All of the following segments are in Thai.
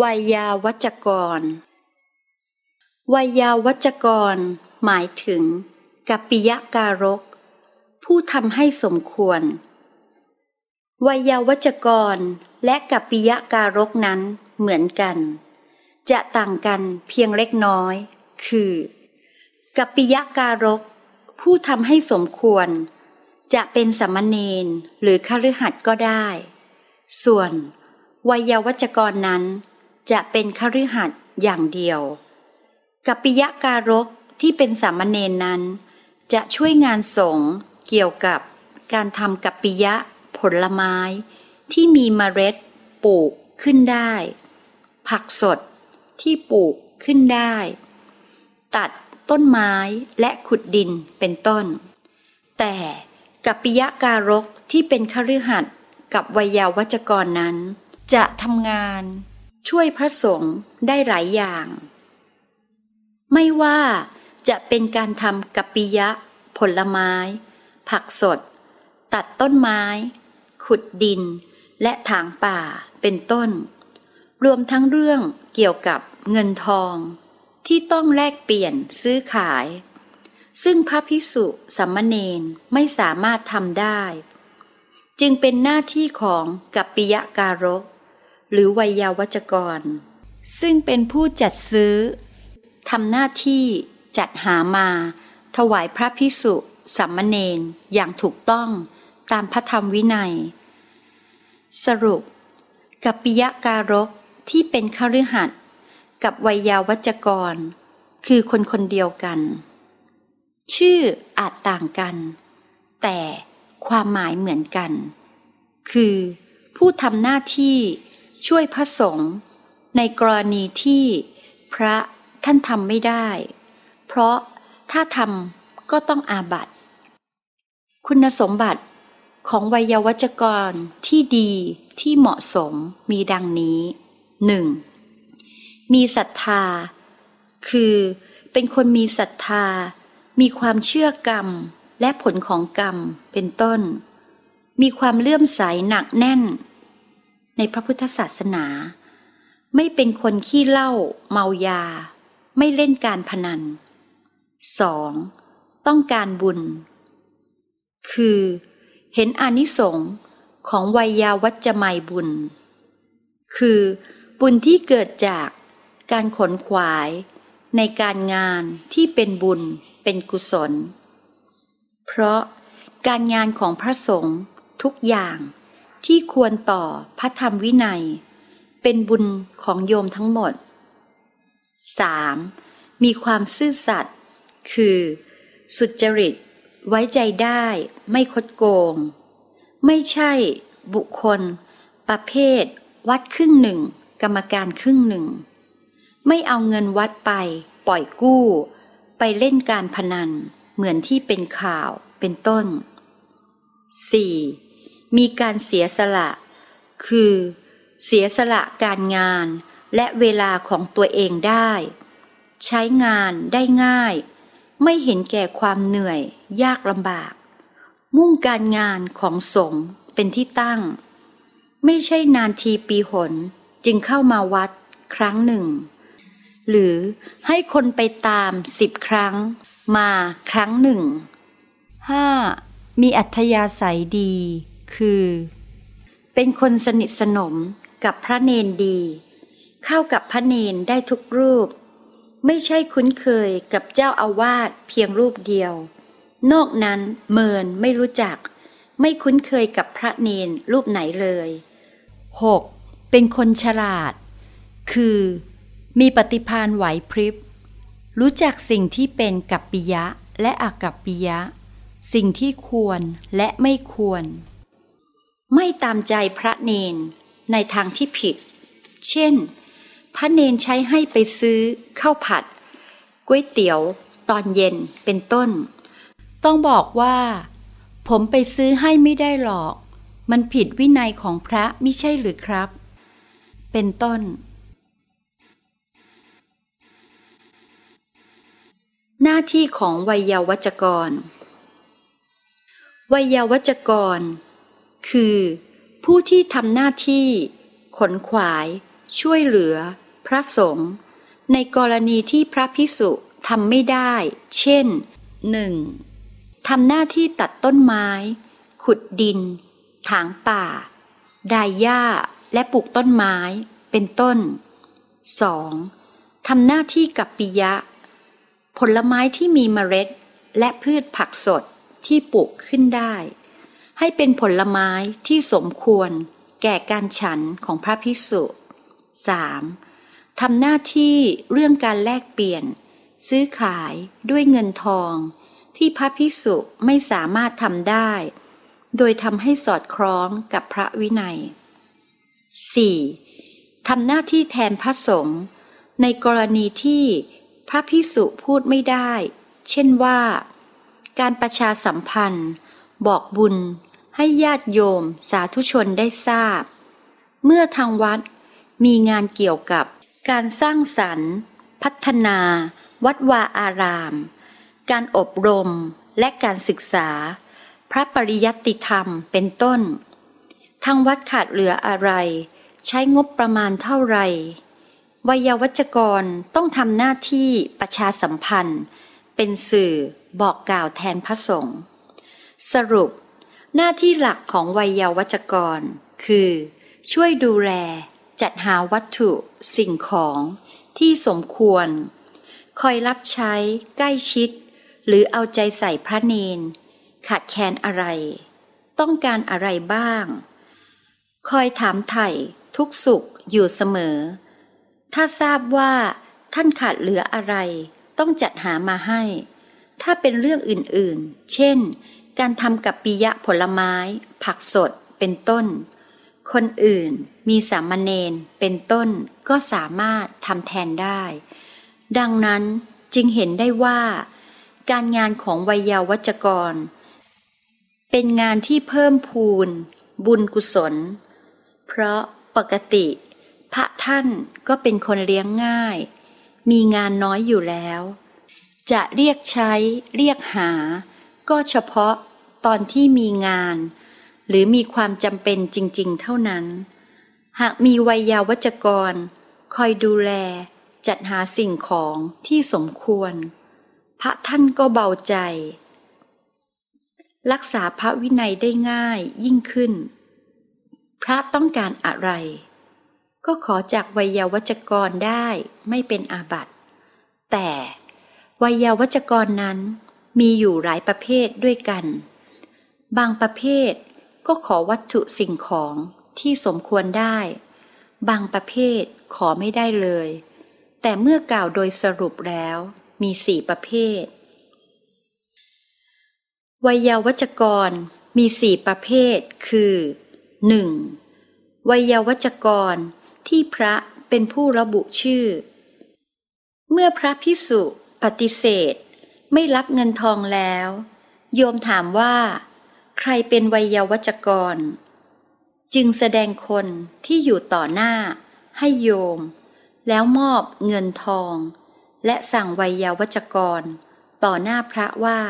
วยาวัจกรวยาวัจกร หมายถึงกัปปิยการก ผู้ทำให้สมควรวยาวัจกรและกัปปิยการกนั้นเหมือนกัน จะต่างกันเพียงเล็กน้อย คือกัปปิยการก ผู้ทำให้สมควร จะเป็นสมเณรหรือคฤหัสถ์ก็ได้ ส่วนวยาวัจกรนั้น จะเป็นคฤหัสถ์อย่างเดียว กัปปิยะการกที่เป็นสามเณรนั้น จะช่วยงานสงฆ์เกี่ยวกับการทำกัปปิยะผลไม้ ที่มีเมล็ดปลูกขึ้นได้ ผักสดที่ปลูกขึ้นได้ ตัดต้นไม้และขุดดินเป็นต้น แต่กัปปิยะการกที่เป็นคฤหัสถ์กับวัยยาวัจกรนั้น จะทำงาน ช่วยพระสงฆ์ได้หลายอย่าง ไม่ว่าจะเป็นการทำกัปปิยะ ผลไม้ ผักสด ตัดต้นไม้ ขุดดิน และถางป่าเป็นต้น รวมทั้งเรื่องเกี่ยวกับเงินทอง ที่ต้องแลกเปลี่ยนซื้อขาย ซึ่งพระพิสุสัมมเนนไม่สามารถทำได้ จึงเป็นหน้าที่ของกัปปิยะการก หรือวัยยาวัจกร ซึ่งเป็นผู้จัดซื้อทำหน้าที่จัดหามา ถวายพระพิสุสัมมเนนอย่างถูกต้องตามพระธรรมวินัย สรุป กับปิยการกที่เป็นคฤหัสกับวัยยาวัจกร คือคนคนเดียวกัน ชื่ออาจต่างกัน แต่ความหมายเหมือนกัน คือผู้ทำหน้าที่ ช่วยพระสงฆ์ในกรณีที่พระท่านทำไม่ได้ เพราะถ้าทำก็ต้องอาบัติ คุณสมบัติของวัยวัจกรที่ดีที่เหมาะสมมีดังนี้ 1. มีศรัทธา คือเป็นคนมีศรัทธา มีความเชื่อกรรมและผลของกรรมเป็นต้น มีความเลื่อมใสหนักแน่น ในพระพุทธศาสนา ไม่เป็นคนขี้เหล้าเมายา ไม่เล่นการพนัน 2. ต้องการบุญ คือ เห็นอานิสงส์ของวัยยาวัจจะไมบุญ คือ บุญที่เกิดจากการขนขวายในการงานที่เป็นบุญเป็นกุศล เพราะการงานของพระสงฆ์ทุกอย่าง ที่ควรต่อพระธรรมวินัย เป็นบุญของโยมทั้งหมด 3. มีความซื่อสัตย์คือ สุจริต ไว้ใจได้ไม่คดโกง ไม่ใช่บุคคล ประเภท วัดครึ่งหนึ่ง กรรมการครึ่งหนึ่ง ไม่เอาเงินวัดไป ปล่อยกู้ ไปเล่นการพนัน เหมือนที่เป็นข่าวเป็นต้น 4. มีการเสียสละ คือ เสียสละการงานและเวลาของตัวเองได้ ใช้งานได้ง่าย ไม่เห็นแก่ความเหนื่อย ยากลำบาก มุ่งการงานของสงฆ์เป็นที่ตั้ง ไม่ใช่นานทีปีหนจึงเข้ามาวัดครั้งหนึ่ง หรือให้คนไปตามสิบครั้ง มาครั้งหนึ่ง 5. มีอัธยาศัยดี คือ เป็นคนสนิทสนมกับพระเนนดี เข้ากับพระเนนได้ทุกรูป ไม่ใช่คุ้นเคยกับเจ้าอาวาสเพียงรูปเดียว นอกนั้นเมินไม่รู้จัก ไม่คุ้นเคยกับพระเนนรูปไหนเลย 6. เป็นคนฉลาด คือ มีปฏิพานไหวพริบ รู้จักสิ่งที่เป็นกัปปิยะและอากัปปิยะ สิ่งที่ควรและไม่ควร ไม่ตามใจพระเนนในทางที่ผิด เช่น พระเนนใช้ให้ไปซื้อข้าวผัดก๋วยเตี๋ยว ตอนเย็นเป็นต้น ต้องบอกว่า ผมไปซื้อให้ไม่ได้หรอก มันผิดวินัยของพระไม่ใช่หรือครับ เป็นต้น หน้าที่ของวัยยาวัจกร วัยยาวัจกร คือ ผู้ที่ทำหน้าที่ ขนขวาย ช่วยเหลือ พระสงฆ์ในกรณีที่พระพิสุทำไม่ได้ เช่น 1. ทำหน้าที่ตัดต้นไม้ ขุดดิน ถางป่า ดายหญ้า และปลูกต้นไม้ เป็นต้น 2. ทำหน้าที่กับปิยะ ผลไม้ที่มีเมล็ด และพืชผักสดที่ปลูกขึ้นได้ ให้เป็นผลไม้ที่สมควร แก่การฉันของพระภิกษุ 3. ทำหน้าที่เรื่องการแลกเปลี่ยน ซื้อขายด้วยเงินทอง ที่พระภิกษุไม่สามารถทำได้ โดยทำให้สอดคล้องกับพระวินัย 4. ทำหน้าที่แทนพระสงฆ์ในกรณีที่พระภิกษุพูดไม่ได้ เช่นว่า การประชาสัมพันธ์ บอกบุญ ให้ญาติโยมสาธุชนได้ทราบ เมื่อทางวัดมีงานเกี่ยวกับการสร้างสรรค์ พัฒนา วัดวาอาราม การอบรมและการศึกษา พระปริยัติธรรมเป็นต้น ทางวัดขาดเหลืออะไร ใช้งบประมาณเท่าไหร่วัยวัจกรต้องทำหน้าที่ประชาสัมพันธ์ เป็นสื่อบอกกล่าวแทนพระสงฆ์สรุป หน้าที่หลักของวัยวัจกร คือ ช่วยดูแล จัดหาวัตถุ สิ่งของที่สมควร คอยรับใช้ ใกล้ชิด หรือเอาใจใส่พระเนน ขาดแคลนอะไร ต้องการอะไรบ้าง คอยถามไถ่ทุกสุขอยู่เสมอ ถ้าทราบว่าท่านขาดเหลืออะไร ต้องจัดหามาให้ ถ้าเป็นเรื่องอื่นๆ เช่น การทำกับปิยะผลไม้ ผักสดเป็นต้น คนอื่นมีสามเณรเป็นต้นก็สามารถทำแทนได้ ดังนั้นจึงเห็นได้ว่า การงานของวัยาวัจกร เป็นงานที่เพิ่มพูน บุญกุศล เพราะปกติ พระท่านก็เป็นคนเลี้ยงง่าย มีงานน้อยอยู่แล้ว จะเรียกใช้เรียกหา ก็เฉพาะตอนที่มีงาน หรือมีความจำเป็นจริง ๆ เท่านั้น หากมีวัยยาวัจกร คอยดูแล จัดหาสิ่งของที่สมควร พระท่านก็เบาใจ รักษาพระวินัยได้ง่ายยิ่งขึ้น พระต้องการอะไร ก็ขอจากวัยยาวัจกรได้ไม่เป็นอาบัติแต่วัยยาวัจกรนั้น มีอยู่หลายประเภทด้วยกัน บางประเภทก็ขอวัตถุสิ่งของที่สมควรได้ บางประเภทขอไม่ได้เลย แต่เมื่อกล่าวโดยสรุปแล้วมีสี่ประเภท วยาวัจกรมีสี่ประเภท คือ 1. วยยาวัจกรที่พระเป็นผู้ระบุชื่อ เมื่อพระพิสุปฏิเสธ ไม่รับเงินทองแล้ว โยมถามว่า ใครเป็นวัยาวัจกร จึงแสดงคนที่อยู่ต่อหน้า ให้โยม แล้วมอบเงินทอง และสั่งวัยาวัจกร ต่อหน้าพระว่า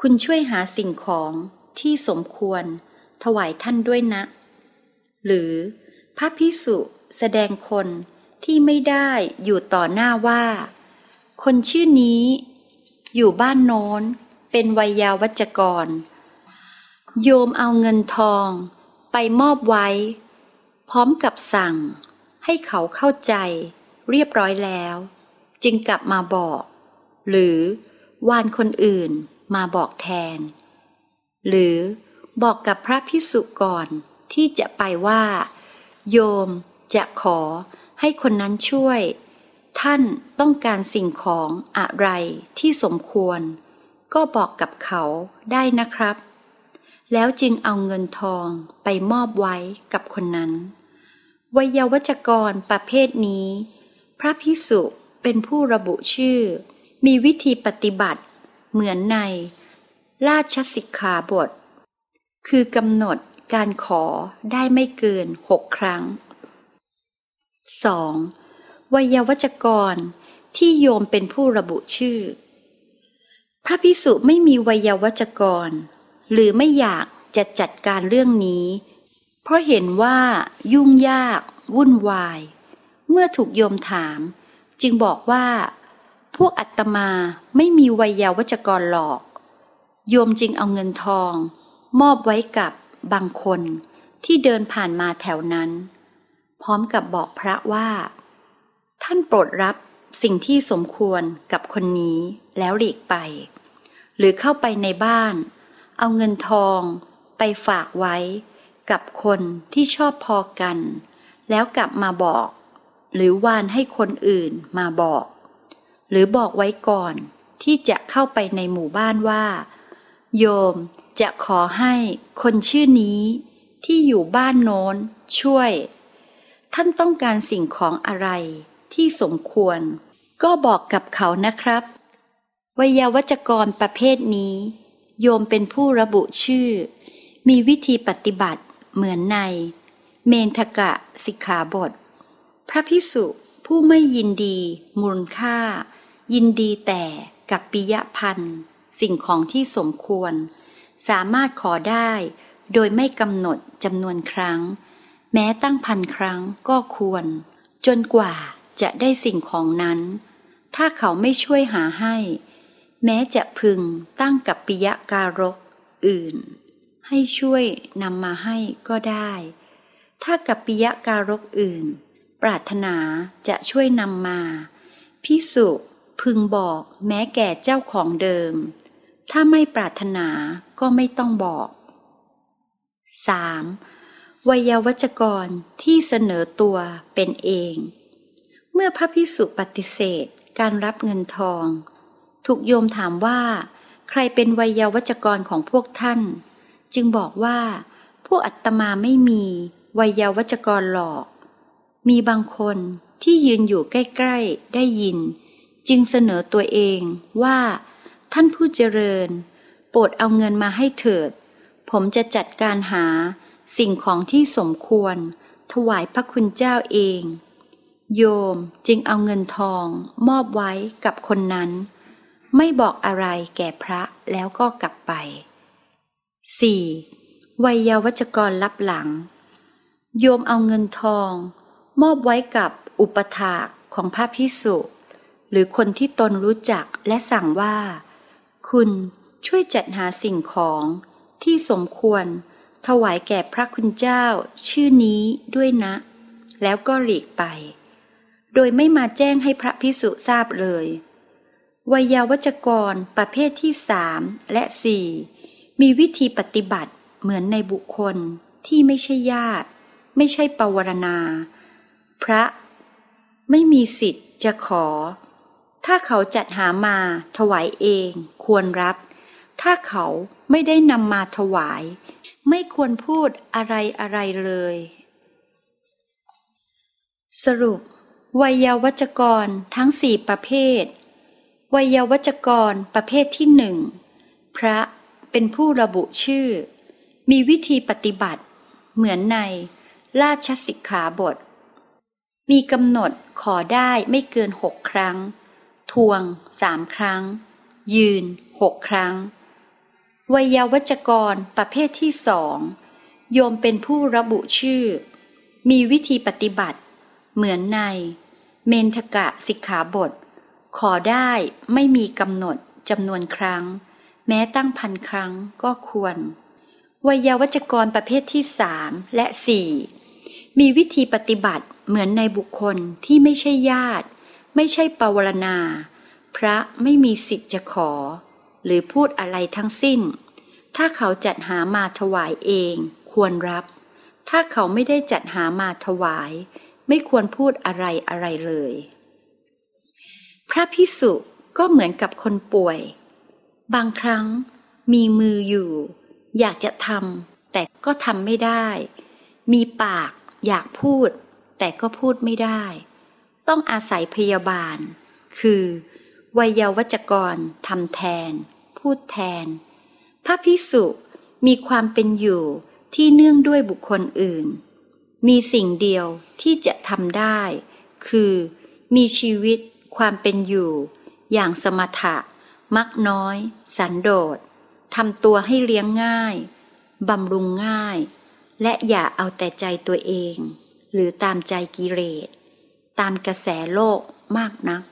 คุณช่วยหาสิ่งของที่สมควร ถวายท่านด้วยนะ หรือพระพิสุแสดงคนที่ไม่ได้อยู่ต่อหน้าว่า คนชื่อนี้ อยู่บ้านโน้น เป็นวัยยาวัจกร โยมเอาเงินทอง ไปมอบไว้ พร้อมกับสั่ง ให้เขาเข้าใจ เรียบร้อยแล้ว จึงกลับมาบอก หรือวานคนอื่นมาบอกแทน หรือบอกกับพระพิสุก่อนที่จะไปว่า โยมจะขอให้คนนั้นช่วย ท่านต้องการสิ่งของอะไรที่สมควร ก็บอกกับเขาได้นะครับ แล้วจึงเอาเงินทองไปมอบไว้กับคนนั้น วัยวัจกรประเภทนี้ พระพิสุเป็นผู้ระบุชื่อ มีวิธีปฏิบัติ เหมือนใน ราชสิกขาบท คือกำหนดการขอได้ไม่เกินหกครั้ง 2. วยวัจกร ที่โยมเป็นผู้ระบุชื่อ พระพิสุไม่มีวยวัจกร หรือไม่อยากจะจัดการเรื่องนี้ เพราะเห็นว่ายุ่งยาก วุ่นวาย เมื่อถูกโยมถาม จึงบอกว่า พวกอัตมาไม่มีวยาวัจกรหรอก โยมจึงเอาเงินทอง มอบไว้กับบางคนที่เดินผ่านมาแถวนั้น พร้อมกับบอกพระว่า ท่านโปรดรับสิ่งที่สมควรกับคนนี้แล้วหลีกไป หรือเข้าไปในบ้าน เอาเงินทองไปฝากไว้ กับคนที่ชอบพอกัน แล้วกลับมาบอก หรือวานให้คนอื่นมาบอก หรือบอกไว้ก่อนที่จะเข้าไปในหมู่บ้านว่า โยมจะขอให้คนชื่อนี้ที่อยู่บ้านโน้นช่วย ท่านต้องการสิ่งของอะไร ที่สมควร ก็บอกกับเขานะครับวิยาวัจกรประเภทนี้ โยมเป็นผู้ระบุชื่อ มีวิธีปฏิบัติเหมือนใน เมนทกะสิกขาบท พระพิสุผู้ไม่ยินดี มูลค่า ยินดีแต่กับปิยพันธ์สิ่งของที่สมควร สามารถขอได้ โดยไม่กำหนดจำนวนครั้ง แม้ตั้งพันครั้งก็ควร จนกว่า จะได้สิ่งของนั้น ถ้าเขาไม่ช่วยหาให้ แม้จะพึงตั้งกับปิยการกอื่น ให้ช่วยนำมาให้ก็ได้ ถ้ากับปิยการกอื่น ปรารถนาจะช่วยนำมาพิสุพึงบอกแม้แก่เจ้าของเดิม ถ้าไม่ปรารถนาก็ไม่ต้องบอก 3. วัยวัจกรที่เสนอตัวเป็นเอง เมื่อพระพิสุปฏิเสธการรับเงินทอง ถูกโยมถามว่า ใครเป็นวัยวัจกรของพวกท่าน จึงบอกว่า พวกอัตมาไม่มีวัยวัจกรหลอก มีบางคนที่ยืนอยู่ใกล้ ๆ ได้ยิน จึงเสนอตัวเองว่า ท่านผู้เจริญ โปรดเอาเงินมาให้เถิด ผมจะจัดการหาสิ่งของที่สมควร ถวายพระคุณเจ้าเอง โยมจึงเอาเงินทองมอบไว้กับคนนั้น ไม่บอกอะไรแก่พระแล้วก็กลับไป 4. วัยวัจกรรับหลัง โยมเอาเงินทอง มอบไว้กับอุปถากของพระพิสุหรือคนที่ตนรู้จักและสั่งว่า คุณช่วยจัดหาสิ่งของที่สมควร ถวายแก่พระคุณเจ้า ชื่อนี้ด้วยนะ แล้วก็หลีกไป โดยไม่มาแจ้งให้พระพิสุทราบเลยวัยาวัจกรประเภทที่สามและสี่มีวิธีปฏิบัติเหมือนในบุคคลที่ไม่ใช่ญาติ ไม่ใช่ปวารณา พระไม่มีสิทธิ์จะขอ ถ้าเขาจัดหามาถวายเองควรรับ ถ้าเขาไม่ได้นำมาถวาย ไม่ควรพูดอะไรอะไรเลย สรุป วัยวัจกรทั้งสี่ประเภท วัยวัจกรประเภทที่หนึ่งพระเป็นผู้ระบุชื่อ มีวิธีปฏิบัติ เหมือนในราชสิกขาบท มีกำหนดขอได้ไม่เกินหกครั้ง ทวงสามครั้ง ยืนหกครั้ง วัยวัจกรประเภทที่สองโยมเป็นผู้ระบุชื่อ มีวิธีปฏิบัติ เหมือนใน เมนทกะสิกขาบท ขอได้ไม่มีกำหนดจำนวนครั้ง แม้ตั้งพันครั้งก็ควร วัยวัจกรประเภทที่สามและสี่มีวิธีปฏิบัติเหมือนในบุคคลที่ไม่ใช่ญาติ ไม่ใช่ปวารณา พระไม่มีสิทธิ์จะขอ หรือพูดอะไรทั้งสิ้น ถ้าเขาจัดหามาถวายเอง ควรรับ ถ้าเขาไม่ได้จัดหามาถวาย ไม่ควรพูดอะไรอะไรเลย พระพิสุก็เหมือนกับคนป่วย บางครั้งมีมืออยู่ อยากจะทำแต่ก็ทำไม่ได้ มีปากอยากพูด แต่ก็พูดไม่ได้ ต้องอาศัยพยาบาล คือวัยวัจกรทำแทน พูดแทน พระพิสุมีความเป็นอยู่ที่เนื่องด้วยบุคคลอื่น มีสิ่งเดียวที่จะทำได้ คือ มีชีวิตความเป็นอยู่ อย่างสมถะ มักน้อย สันโดษทำตัวให้เลี้ยงง่ายบำรุงง่าย และอย่าเอาแต่ใจตัวเอง หรือตามใจกิเลสตามกระแสโลกมากนัก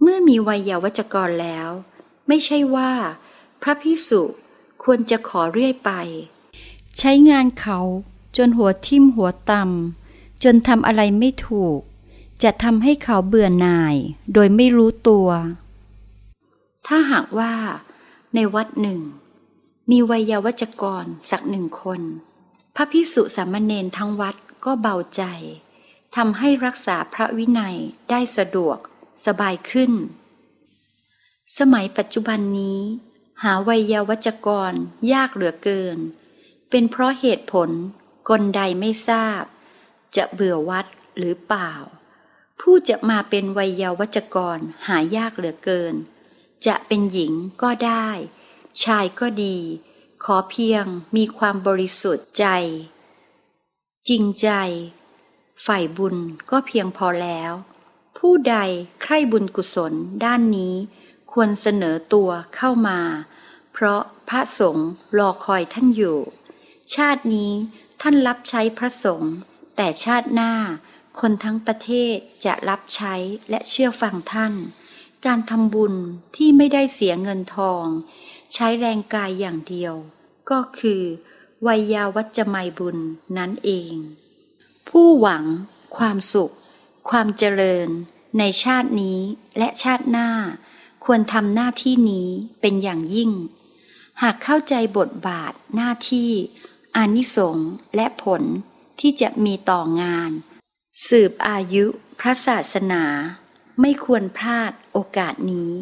เมื่อมีวัยวัจกรแล้ว ไม่ใช่ว่า พระพิสุควรจะขอเรื่อยไป ใช้งานเขา จนหัวทิ่มหัวตำจนทำอะไรไม่ถูก จะทำให้เขาเบื่อหน่าย โดยไม่รู้ตัว ถ้าหากว่า ในวัดหนึ่ง มีวัยวัจกรสักหนึ่งคน พระพิสุสามเณรทั้งวัดก็เบาใจทำให้รักษาพระวินัยได้สะดวกสบายขึ้น สมัยปัจจุบันนี้ หาวัยวัจกรยากเหลือเกิน เป็นเพราะเหตุผล กลใดไม่ทราบ จะเบื่อวัดหรือเปล่า ผู้จะมาเป็นวัยาวัจกรหายากเหลือเกิน จะเป็นหญิงก็ได้ ชายก็ดี ขอเพียงมีความบริสุทธิ์ใจ จริงใจ ฝ่ายบุญก็เพียงพอแล้ว ผู้ใดใคร่บุญกุศลด้านนี้ควรเสนอตัวเข้ามา เพราะพระสงฆ์รอคอยท่านอยู่ ชาตินี้ ท่านรับใช้พระสงฆ์แต่ชาติหน้า คนทั้งประเทศจะรับใช้และเชื่อฟังท่าน การทำบุญที่ไม่ได้เสียเงินทอง ใช้แรงกายอย่างเดียว ก็คือวัยยาวัจจะไมยบุญนั่นเอง ผู้หวัง ความสุข ความเจริญ ในชาตินี้และชาติหน้า ควรทำหน้าที่นี้เป็นอย่างยิ่ง หากเข้าใจบทบาทหน้าที่ อานิสงส์และผลที่จะมีต่องาน สืบอายุพระศาสนา ไม่ควรพลาดโอกาสนี้